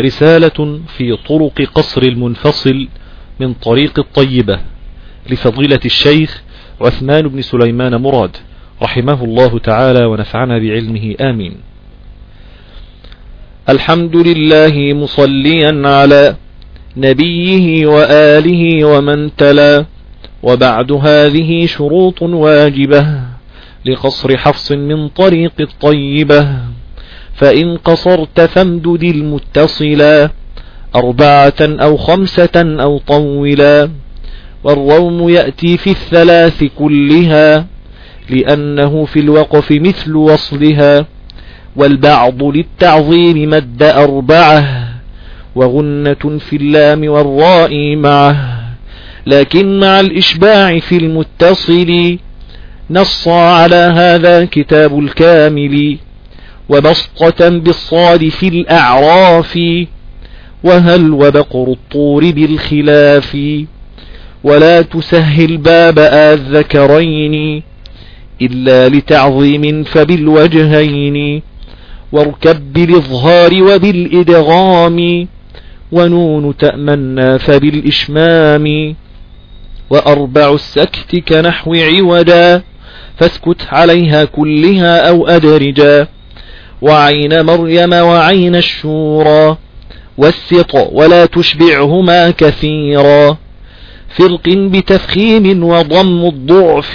رسالة في طرق قصر المنفصل من طريق الطيبة لفضيلة الشيخ عثمان بن سليمان مراد رحمه الله تعالى ونفعنا بعلمه آمين. الحمد لله مصليا على نبيه وآله ومن تلا وبعد هذه شروط واجبة لقصر حفص من طريق الطيبة. فإن قصرت فامدد المتصلا أربعة أو خمسة أو طولا والروم يأتي في الثلاث كلها لأنه في الوقف مثل وصلها والبعض للتعظيم مد أربعة وغنة في اللام والراء معه لكن مع الإشباع في المتصل نص على هذا كتاب الكامل وبسطة بالصاد في الأعراف وهل وبقر الطور بالخلاف ولا تسهل باب الذكرين إلا لتعظيم فبالوجهين واركب بالإظهار وبالإدغام ونون تأمنا فبالإشمام وأربع السكت كنحو عودا فاسكت عليها كلها أو أدرجا. وعين مريم وعين الشورى والسط ولا تشبعهما كثيرا فرق بتفخيم وضم الضعف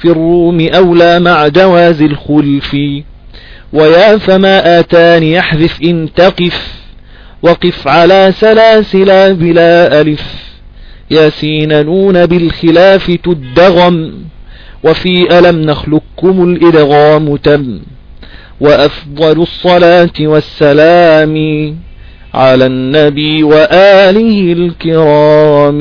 في الروم أولى مع جواز الخلف ويا فما آتان يحذف إن تقف وقف على سلاسل بلا ألف ياسين نون بالخلاف تدغم وفي ألم نخلقكم الإدغام تم وأفضل الصلاة والسلام على النبي وآله الكرام.